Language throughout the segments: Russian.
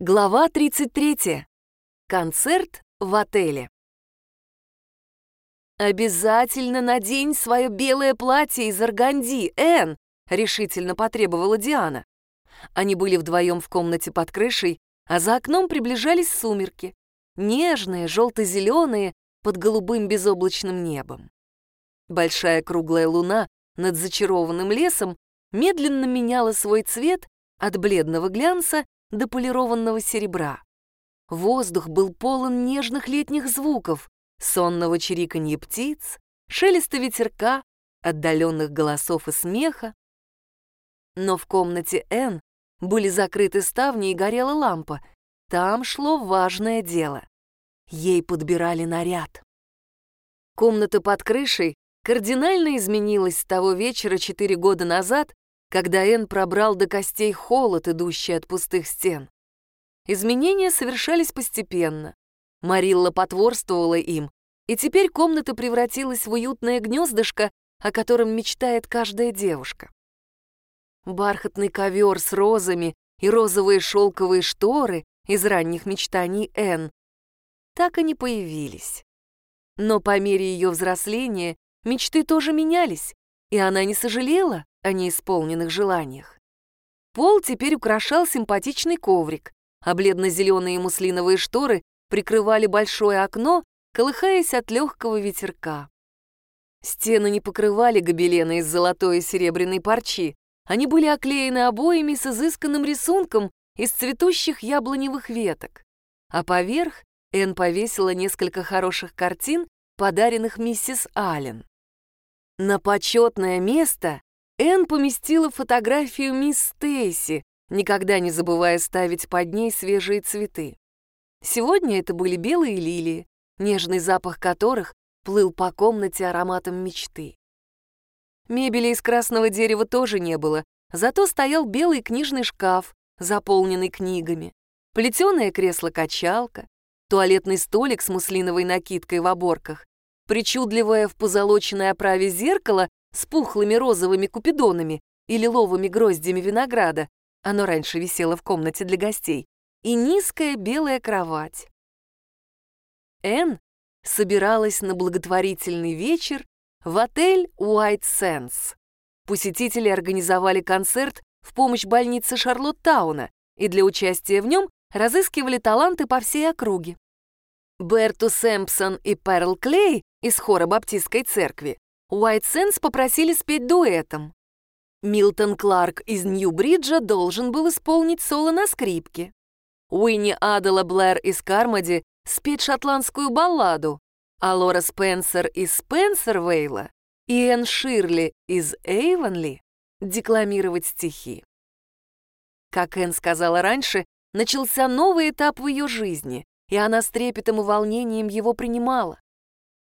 Глава 33. Концерт в отеле. «Обязательно надень свое белое платье из органди, Энн!» — решительно потребовала Диана. Они были вдвоем в комнате под крышей, а за окном приближались сумерки. Нежные, желто-зеленые, под голубым безоблачным небом. Большая круглая луна над зачарованным лесом медленно меняла свой цвет от бледного глянца до полированного серебра. Воздух был полон нежных летних звуков, сонного чириканья птиц, шелеста ветерка, отдаленных голосов и смеха. Но в комнате Н были закрыты ставни и горела лампа. Там шло важное дело. Ей подбирали наряд. Комната под крышей кардинально изменилась с того вечера четыре года назад, когда Эн пробрал до костей холод, идущий от пустых стен. Изменения совершались постепенно. Марилла потворствовала им, и теперь комната превратилась в уютное гнездышко, о котором мечтает каждая девушка. Бархатный ковер с розами и розовые шелковые шторы из ранних мечтаний Эн так и не появились. Но по мере ее взросления мечты тоже менялись, и она не сожалела о неисполненных желаниях. Пол теперь украшал симпатичный коврик, а бледно-зеленые муслиновые шторы прикрывали большое окно, колыхаясь от легкого ветерка. Стены не покрывали гобелены из золотой и серебряной парчи, они были оклеены обоями с изысканным рисунком из цветущих яблоневых веток, а поверх Энн повесила несколько хороших картин, подаренных миссис Аллен. На почетное место Энн поместила фотографию мисс Стейси, никогда не забывая ставить под ней свежие цветы. Сегодня это были белые лилии, нежный запах которых плыл по комнате ароматом мечты. Мебели из красного дерева тоже не было, зато стоял белый книжный шкаф, заполненный книгами, плетеное кресло-качалка, туалетный столик с муслиновой накидкой в оборках, причудливое в позолоченной оправе зеркало с пухлыми розовыми купидонами и лиловыми гроздями винограда, оно раньше висело в комнате для гостей, и низкая белая кровать. Энн собиралась на благотворительный вечер в отель White Sands. Посетители организовали концерт в помощь больнице Шарлоттауна и для участия в нем разыскивали таланты по всей округе. Берту Сэмпсон и Перл Клей из хора Баптистской церкви Уайт Сенс попросили спеть дуэтом. Милтон Кларк из Нью-Бриджа должен был исполнить соло на скрипке. Уинни Адела Блэр из Кармоди спеть шотландскую балладу, а Лора Спенсер из Спенсервейла и Энн Ширли из Эйвонли декламировать стихи. Как Энн сказала раньше, начался новый этап в ее жизни, и она с трепетом и волнением его принимала.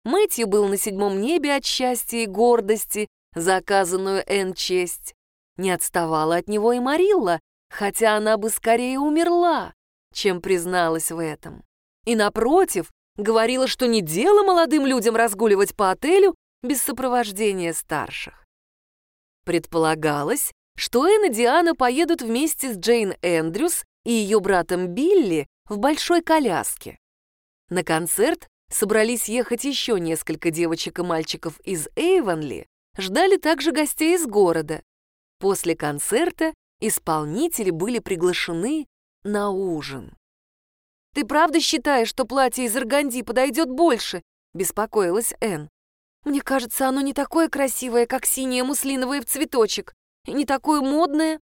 Мэтью был на седьмом небе от счастья и гордости за оказанную Энн честь. Не отставала от него и Марилла, хотя она бы скорее умерла, чем призналась в этом. И напротив, говорила, что не дело молодым людям разгуливать по отелю без сопровождения старших. Предполагалось, что Энн и Диана поедут вместе с Джейн Эндрюс и ее братом Билли в большой коляске. На концерт собрались ехать еще несколько девочек и мальчиков из Эйвонли, ждали также гостей из города. После концерта исполнители были приглашены на ужин. «Ты правда считаешь, что платье из органди подойдет больше?» — беспокоилась Энн. «Мне кажется, оно не такое красивое, как синее муслиновое в цветочек, и не такое модное».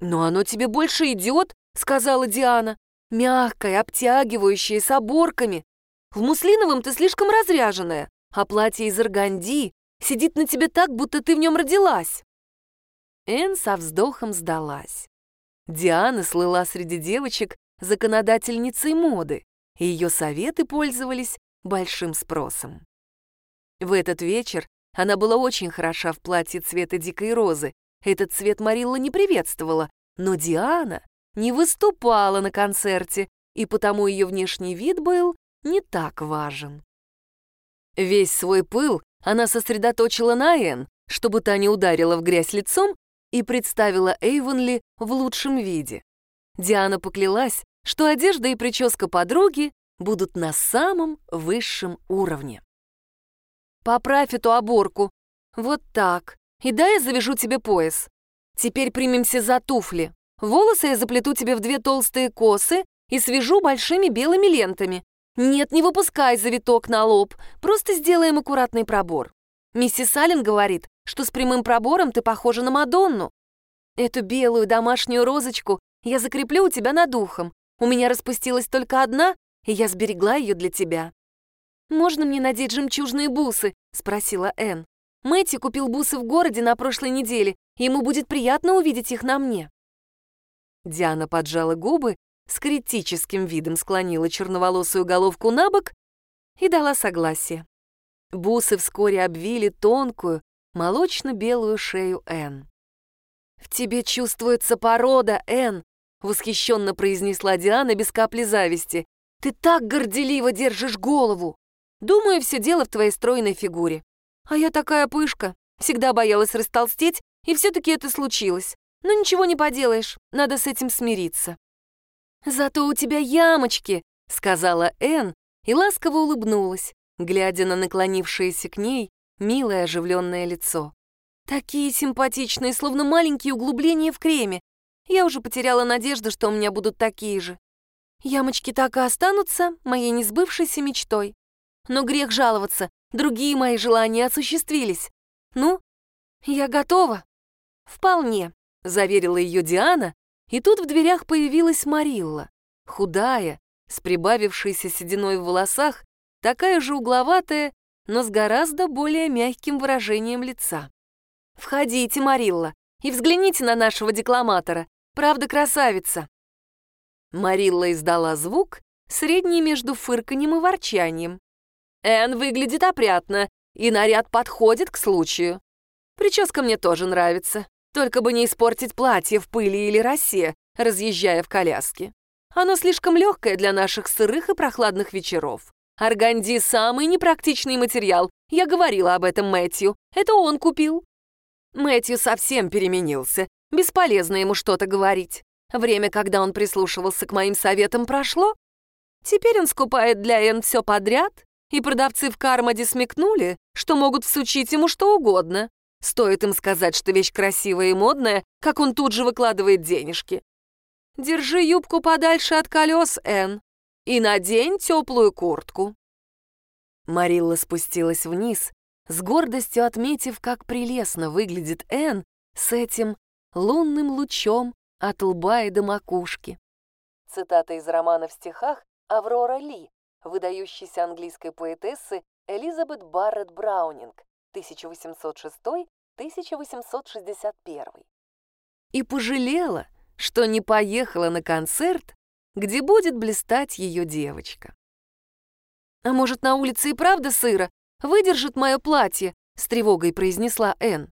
«Но оно тебе больше идет», — сказала Диана. «Мягкое, обтягивающее, с оборками. В муслиновом ты слишком разряженная, а платье из органди сидит на тебе так, будто ты в нем родилась». Эн со вздохом сдалась. Диана слыла среди девочек законодательницей моды, и ее советы пользовались большим спросом. В этот вечер она была очень хороша в платье цвета дикой розы. Этот цвет Марилла не приветствовала, но Диана не выступала на концерте, и потому ее внешний вид был не так важен. Весь свой пыл она сосредоточила на Энн, чтобы та не ударила в грязь лицом и представила Эйвонли в лучшем виде. Диана поклялась, что одежда и прическа подруги будут на самом высшем уровне. «Поправь эту оборку. Вот так. И дай я завяжу тебе пояс. Теперь примемся за туфли. Волосы я заплету тебе в две толстые косы и свяжу большими белыми лентами. Нет, не выпускай завиток на лоб, просто сделаем аккуратный пробор. Миссис Аллен говорит, что с прямым пробором ты похожа на Мадонну. Эту белую домашнюю розочку я закреплю у тебя над ухом. У меня распустилась только одна, и я сберегла ее для тебя. «Можно мне надеть жемчужные бусы?» — спросила Энн. Мэтти купил бусы в городе на прошлой неделе, ему будет приятно увидеть их на мне. Диана поджала губы, с критическим видом склонила черноволосую головку на бок и дала согласие. Бусы вскоре обвили тонкую, молочно-белую шею Энн. «В тебе чувствуется порода, Энн!» — восхищенно произнесла Диана без капли зависти. «Ты так горделиво держишь голову! Думаю, все дело в твоей стройной фигуре. А я такая пышка, всегда боялась растолстеть, и все-таки это случилось. Но ничего не поделаешь, надо с этим смириться». «Зато у тебя ямочки», — сказала Энн и ласково улыбнулась, глядя на наклонившееся к ней милое оживленное лицо. Такие симпатичные, словно маленькие углубления в креме. Я уже потеряла надежду, что у меня будут такие же. Ямочки так и останутся моей несбывшейся мечтой. Но грех жаловаться, другие мои желания осуществились. Ну, я готова. Вполне, заверила ее Диана, и тут в дверях появилась Марилла, худая, с прибавившейся сединой в волосах такая же угловатая, но с гораздо более мягким выражением лица. «Входите, Марилла, и взгляните на нашего декламатора. Правда, красавица!» Марилла издала звук, средний между фырканьем и ворчанием. «Энн выглядит опрятно, и наряд подходит к случаю. Прическа мне тоже нравится, только бы не испортить платье в пыли или росе, разъезжая в коляске. Оно слишком легкое для наших сырых и прохладных вечеров. Арганди — самый непрактичный материал. Я говорила об этом Мэтью. Это он купил. Мэтью совсем переменился. Бесполезно ему что-то говорить. Время, когда он прислушивался к моим советам, прошло. Теперь он скупает для Энн все подряд, и продавцы в Кармаде смекнули, что могут всучить ему что угодно. Стоит им сказать, что вещь красивая и модная, как он тут же выкладывает денежки. Держи юбку подальше от колес, Энн и надень теплую куртку». Марилла спустилась вниз, с гордостью отметив, как прелестно выглядит Энн с этим лунным лучом от лба и до макушки. Цитата из романа в стихах Аврора Ли, выдающейся английской поэтессы Элизабет Барретт Браунинг, 1806-1861. И пожалела, что не поехала на концерт где будет блистать ее девочка. «А может, на улице и правда сыро? Выдержит мое платье?» — с тревогой произнесла Энн.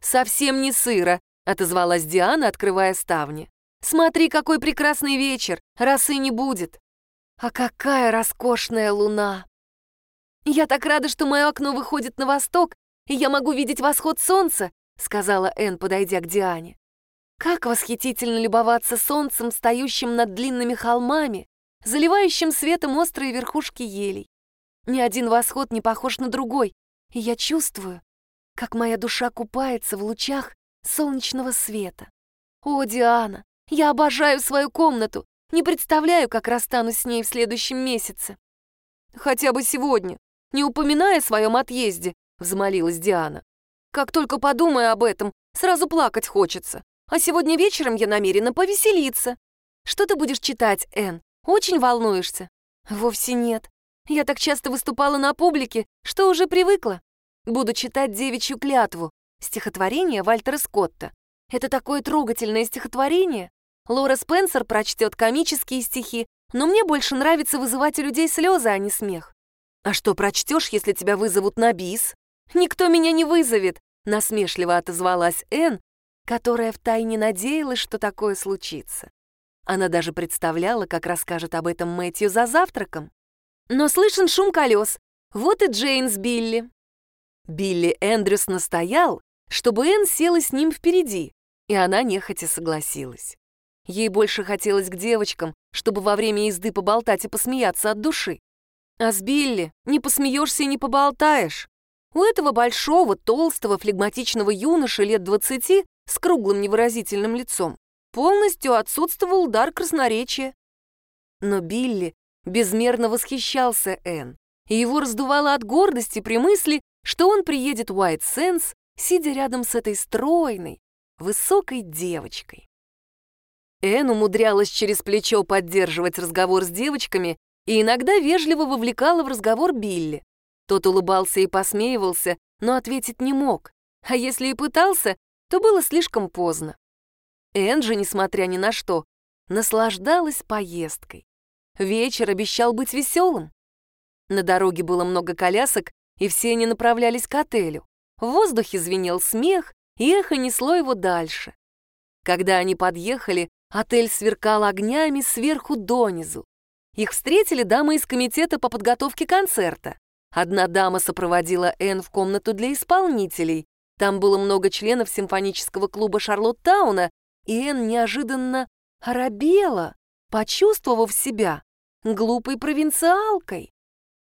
«Совсем не сыро», — отозвалась Диана, открывая ставни. «Смотри, какой прекрасный вечер! Росы не будет!» «А какая роскошная луна!» «Я так рада, что мое окно выходит на восток, я могу видеть восход солнца», — сказала Энн, подойдя к Диане. Как восхитительно любоваться солнцем, стоящим над длинными холмами, заливающим светом острые верхушки елей. Ни один восход не похож на другой, и я чувствую, как моя душа купается в лучах солнечного света. О, Диана, я обожаю свою комнату, не представляю, как расстанусь с ней в следующем месяце. Хотя бы сегодня, не упоминая о своем отъезде, взмолилась Диана. Как только подумаю об этом, сразу плакать хочется. А сегодня вечером я намерена повеселиться. Что ты будешь читать, Энн? Очень волнуешься? Вовсе нет. Я так часто выступала на публике, что уже привыкла. Буду читать «Девичью клятву», стихотворение Вальтера Скотта. Это такое трогательное стихотворение. Лора Спенсер прочтет комические стихи, но мне больше нравится вызывать у людей слезы, а не смех. А что прочтешь, если тебя вызовут на бис? Никто меня не вызовет, насмешливо отозвалась Энн, которая втайне надеялась, что такое случится. Она даже представляла, как расскажет об этом Мэтью за завтраком. Но слышен шум колес. Вот и Джейн с Билли. Билли Эндрюс настоял, чтобы Энн села с ним впереди, и она нехотя согласилась. Ей больше хотелось к девочкам, чтобы во время езды поболтать и посмеяться от души. А с Билли не посмеешься и не поболтаешь. У этого большого, толстого, флегматичного юноши лет двадцати с круглым невыразительным лицом полностью отсутствовал дар красноречия. Но Билли безмерно восхищался Энн, и его раздувало от гордости при мысли, что он приедет в Уайт Сенс, сидя рядом с этой стройной, высокой девочкой. Энн умудрялась через плечо поддерживать разговор с девочками и иногда вежливо вовлекала в разговор Билли. Тот улыбался и посмеивался, но ответить не мог, а если и пытался, то было слишком поздно. Энджи, несмотря ни на что, наслаждалась поездкой. Вечер обещал быть веселым. На дороге было много колясок, и все они направлялись к отелю. В воздухе звенел смех, и эхо несло его дальше. Когда они подъехали, отель сверкал огнями сверху донизу. Их встретили дамы из комитета по подготовке концерта. Одна дама сопроводила Энн в комнату для исполнителей. Там было много членов симфонического клуба Шарлоттауна, и Энн неожиданно оробела, почувствовав себя глупой провинциалкой.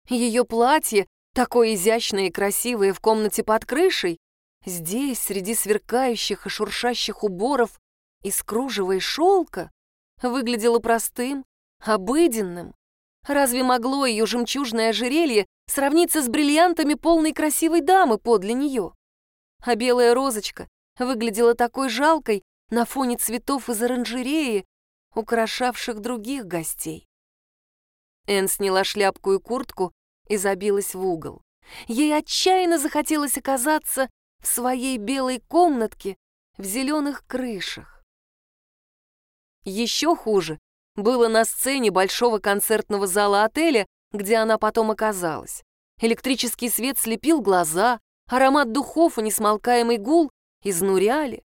Ее платье, такое изящное и красивое в комнате под крышей, здесь, среди сверкающих и шуршащих уборов из кружева и шелка, выглядело простым, обыденным. Разве могло ее жемчужное ожерелье сравниться с бриллиантами полной красивой дамы подле нее? А белая розочка выглядела такой жалкой, на фоне цветов из оранжереи, украшавших других гостей. Эн сняла шляпку и куртку и забилась в угол. Ей отчаянно захотелось оказаться в своей белой комнатке в зеленых крышах. Еще хуже было на сцене большого концертного зала отеля, где она потом оказалась. Электрический свет слепил глаза, аромат духов и несмолкаемый гул изнуряли.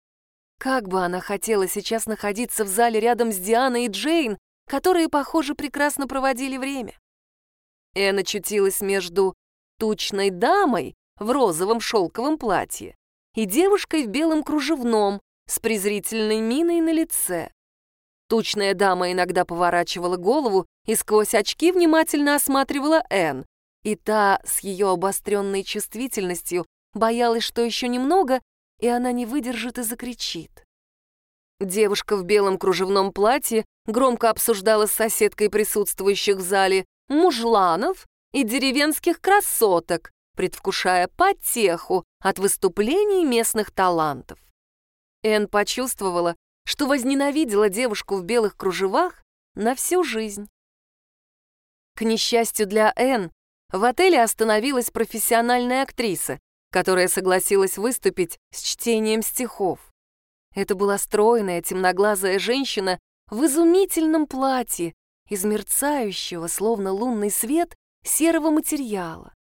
Как бы она хотела сейчас находиться в зале рядом с Дианой и Джейн, которые, похоже, прекрасно проводили время. Энн очутилась между тучной дамой в розовом шелковом платье и девушкой в белом кружевном с презрительной миной на лице. Тучная дама иногда поворачивала голову и сквозь очки внимательно осматривала Энн, и та с ее обостренной чувствительностью боялась, что еще немного, и она не выдержит и закричит. Девушка в белом кружевном платье громко обсуждала с соседкой присутствующих в зале мужланов и деревенских красоток, предвкушая потеху от выступлений местных талантов. Энн почувствовала, что возненавидела девушку в белых кружевах на всю жизнь. К несчастью для Энн, в отеле остановилась профессиональная актриса, которая согласилась выступить с чтением стихов. Это была стройная, темноглазая женщина в изумительном платье из мерцающего, словно лунный свет, серого материала.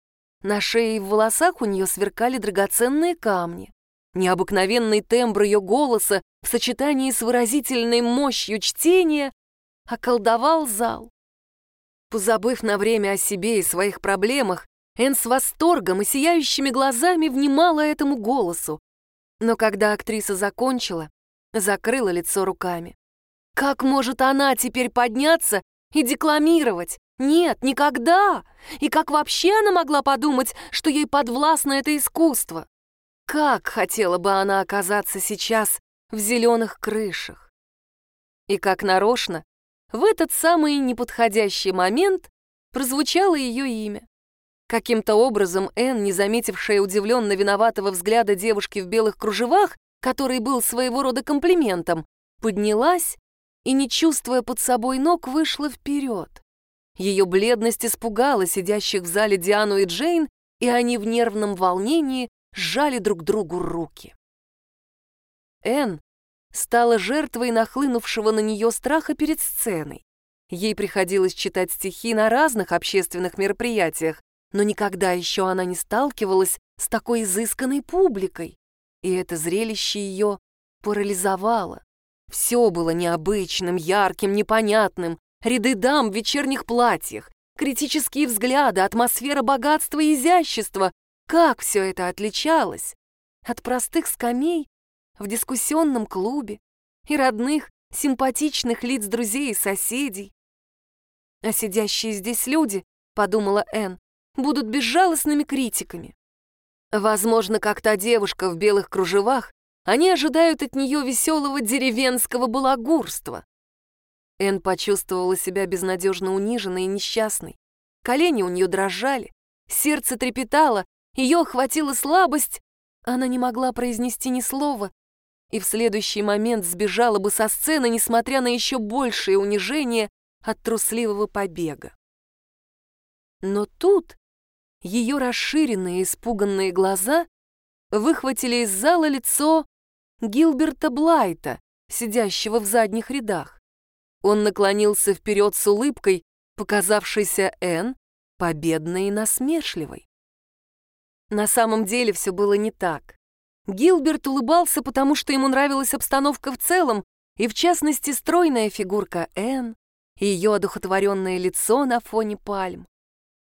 На шее и в волосах у нее сверкали драгоценные камни. Необыкновенный тембр ее голоса в сочетании с выразительной мощью чтения околдовал зал. Позабыв на время о себе и своих проблемах, Энн с восторгом и сияющими глазами внимала этому голосу. Но когда актриса закончила, закрыла лицо руками. Как может она теперь подняться и декламировать? Нет, никогда! И как вообще она могла подумать, что ей подвластно это искусство? Как хотела бы она оказаться сейчас в зеленых крышах? И как нарочно, в этот самый неподходящий момент прозвучало ее имя. Каким-то образом Энн, не заметившая удивленно виноватого взгляда девушки в белых кружевах, который был своего рода комплиментом, поднялась и, не чувствуя под собой ног, вышла вперед. Ее бледность испугала сидящих в зале Диану и Джейн, и они в нервном волнении сжали друг другу руки. Энн стала жертвой нахлынувшего на нее страха перед сценой. Ей приходилось читать стихи на разных общественных мероприятиях, но никогда еще она не сталкивалась с такой изысканной публикой, и это зрелище ее парализовало. Все было необычным, ярким, непонятным, ряды дам в вечерних платьях, критические взгляды, атмосфера богатства и изящества. Как все это отличалось от простых скамей в дискуссионном клубе и родных, симпатичных лиц друзей и соседей. А сидящие здесь люди, подумала Энн, будут безжалостными критиками. Возможно, как та девушка в белых кружевах, они ожидают от нее веселого деревенского балагурства. Энн почувствовала себя безнадежно униженной и несчастной. Колени у нее дрожали, сердце трепетало, ее охватила слабость. Она не могла произнести ни слова, и в следующий момент сбежала бы со сцены, несмотря на еще большее унижение от трусливого побега. Но тут ее расширенные испуганные глаза выхватили из зала лицо Гилберта Блайта, сидящего в задних рядах. Он наклонился вперед с улыбкой, показавшейся Энн победной и насмешливой. На самом деле все было не так. Гилберт улыбался, потому что ему нравилась обстановка в целом, и в частности стройная фигурка Энн, и ее одухотворенное лицо на фоне пальм.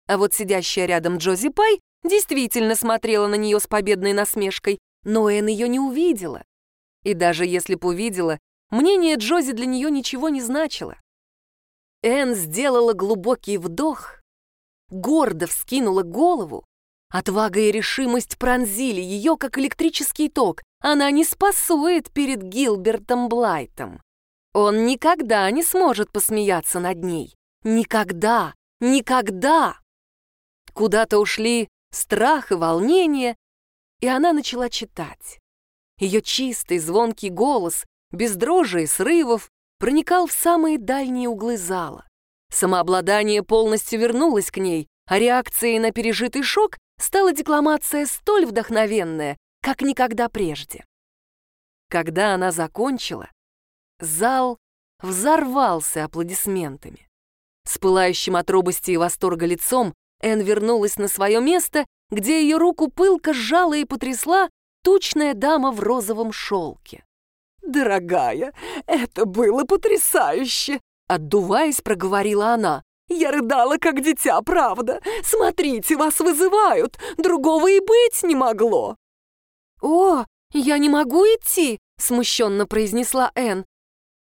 А вот сидящая рядом Джози Пай действительно смотрела на нее с победной насмешкой, но Энн ее не увидела. И даже если бы увидела, мнение Джози для нее ничего не значило. Энн сделала глубокий вдох, гордо вскинула голову. Отвага и решимость пронзили ее, как электрический ток. Она не спасует перед Гилбертом Блайтом. Он никогда не сможет посмеяться над ней. Никогда, никогда. Куда-то ушли страх и волнение, и она начала читать. Ее чистый, звонкий голос, без дрожи и срывов, проникал в самые дальние углы зала. Самообладание полностью вернулось к ней, а реакцией на пережитый шок стала декламация столь вдохновенная, как никогда прежде. Когда она закончила, зал взорвался аплодисментами. С пылающим от робости и восторга лицом Эн вернулась на свое место, где ее руку пылко сжала и потрясла тучная дама в розовом шелке. «Дорогая, это было потрясающе!» Отдуваясь, проговорила она. «Я рыдала, как дитя, правда. Смотрите, вас вызывают. Другого и быть не могло». «О, я не могу идти», — смущенно произнесла Эн.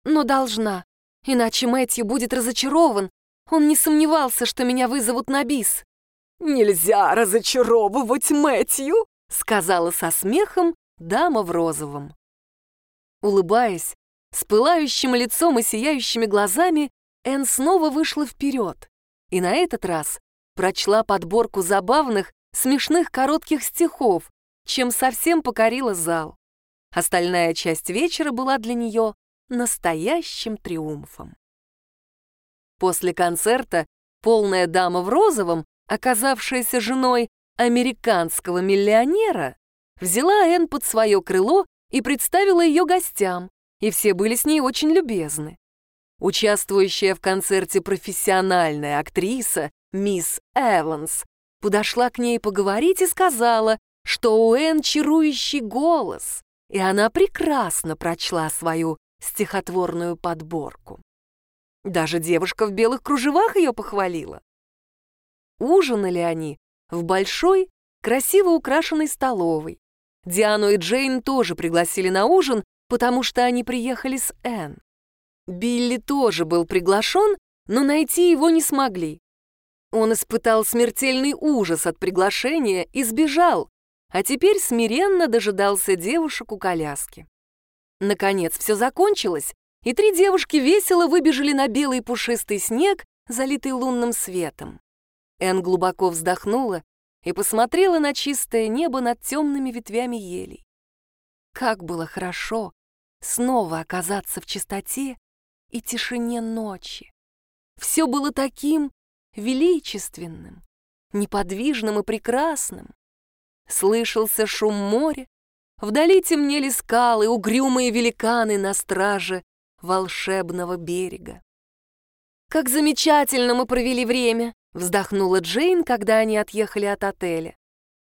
«Но должна, иначе Мэтью будет разочарован, он не сомневался, что меня вызовут на бис. «Нельзя разочаровывать Мэтью!» — сказала со смехом дама в розовом. Улыбаясь, с пылающим лицом и сияющими глазами, Энн снова вышла вперед и на этот раз прочла подборку забавных, смешных коротких стихов, чем совсем покорила зал. Остальная часть вечера была для нее настоящим триумфом. После концерта полная дама в розовом, оказавшаяся женой американского миллионера, взяла Энн под свое крыло и представила ее гостям, и все были с ней очень любезны. Участвующая в концерте профессиональная актриса мисс Эванс подошла к ней поговорить и сказала, что у Энн чарующий голос, и она прекрасно прочла свою стихотворную подборку. Даже девушка в белых кружевах ее похвалила. Ужинали они в большой, красиво украшенной столовой. Диану и Джейн тоже пригласили на ужин, потому что они приехали с Энн. Билли тоже был приглашен, но найти его не смогли. Он испытал смертельный ужас от приглашения и сбежал, а теперь смиренно дожидался девушек у коляски. Наконец все закончилось, и три девушки весело выбежали на белый пушистый снег, залитый лунным светом. Эн глубоко вздохнула и посмотрела на чистое небо над темными ветвями елей. Как было хорошо снова оказаться в чистоте и тишине ночи. Все было таким величественным, неподвижным и прекрасным. Слышался шум моря, вдали темнели скалы, угрюмые великаны на страже волшебного берега. «Как замечательно мы провели время!» — вздохнула Джейн, когда они отъехали от отеля.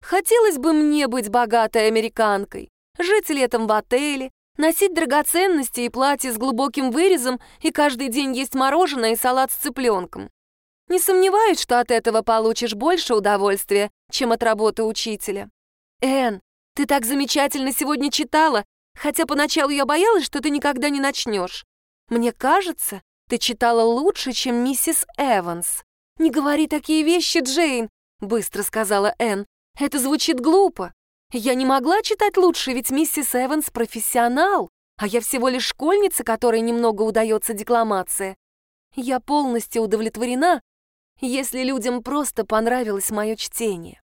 «Хотелось бы мне быть богатой американкой, жить летом в отеле, носить драгоценности и платье с глубоким вырезом и каждый день есть мороженое и салат с цыпленком. Не сомневаюсь, что от этого получишь больше удовольствия, чем от работы учителя. Эн, ты так замечательно сегодня читала, хотя поначалу я боялась, что ты никогда не начнешь. Мне кажется, Ты читала лучше, чем миссис Эванс. Не говори такие вещи, Джейн, быстро сказала Энн. Это звучит глупо. Я не могла читать лучше, ведь миссис Эванс профессионал, а я всего лишь школьница, которой немного удается декламация. Я полностью удовлетворена, если людям просто понравилось мое чтение.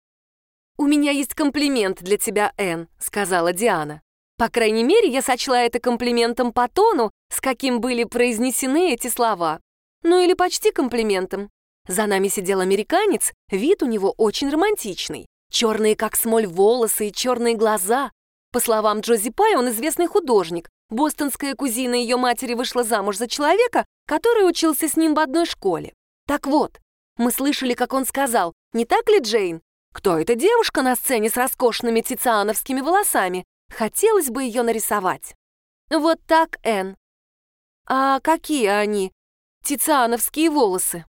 «У меня есть комплимент для тебя, Энн», — сказала Диана. По крайней мере, я сочла это комплиментом по тону, с каким были произнесены эти слова. Ну или почти комплиментом. За нами сидел американец, вид у него очень романтичный. Черные, как смоль, волосы и черные глаза. По словам Джози Пай, он известный художник. Бостонская кузина ее матери вышла замуж за человека, который учился с ним в одной школе. Так вот, мы слышали, как он сказал, не так ли, Джейн? Кто эта девушка на сцене с роскошными тициановскими волосами? Хотелось бы ее нарисовать. Вот так, Энн. А какие они? Тициановские волосы.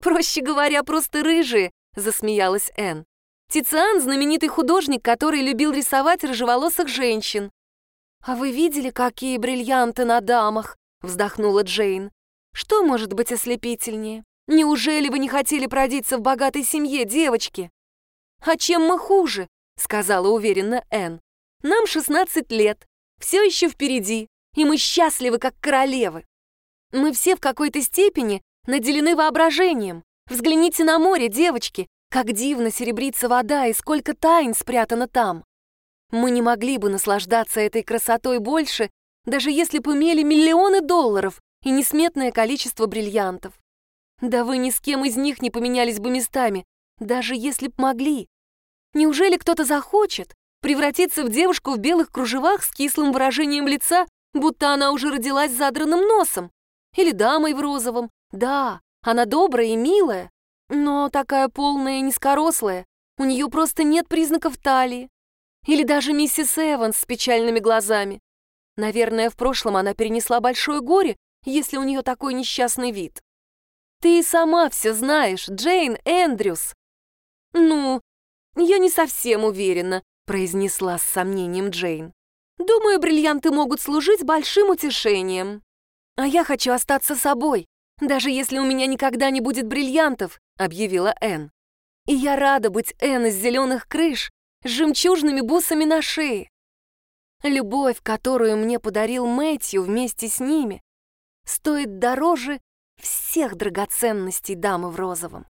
Проще говоря, просто рыжие, засмеялась Энн. Тициан — знаменитый художник, который любил рисовать рыжеволосых женщин. «А вы видели, какие бриллианты на дамах?» — вздохнула Джейн. «Что может быть ослепительнее? Неужели вы не хотели продиться в богатой семье, девочки?» «А чем мы хуже?» — сказала уверенно Энн. Нам 16 лет, все еще впереди, и мы счастливы, как королевы. Мы все в какой-то степени наделены воображением. Взгляните на море, девочки, как дивно серебрится вода и сколько тайн спрятано там. Мы не могли бы наслаждаться этой красотой больше, даже если бы имели миллионы долларов и несметное количество бриллиантов. Да вы ни с кем из них не поменялись бы местами, даже если б могли. Неужели кто-то захочет, превратиться в девушку в белых кружевах с кислым выражением лица, будто она уже родилась с задранным носом. Или дамой в розовом. Да, она добрая и милая, но такая полная и низкорослая. У нее просто нет признаков талии. Или даже миссис Эванс с печальными глазами. Наверное, в прошлом она перенесла большое горе, если у нее такой несчастный вид. Ты и сама все знаешь, Джейн Эндрюс. Ну, я не совсем уверена, произнесла с сомнением Джейн. «Думаю, бриллианты могут служить большим утешением. А я хочу остаться собой, даже если у меня никогда не будет бриллиантов», объявила Энн. «И я рада быть Энн из зеленых крыш с жемчужными бусами на шее. Любовь, которую мне подарил Мэтью вместе с ними, стоит дороже всех драгоценностей дамы в розовом.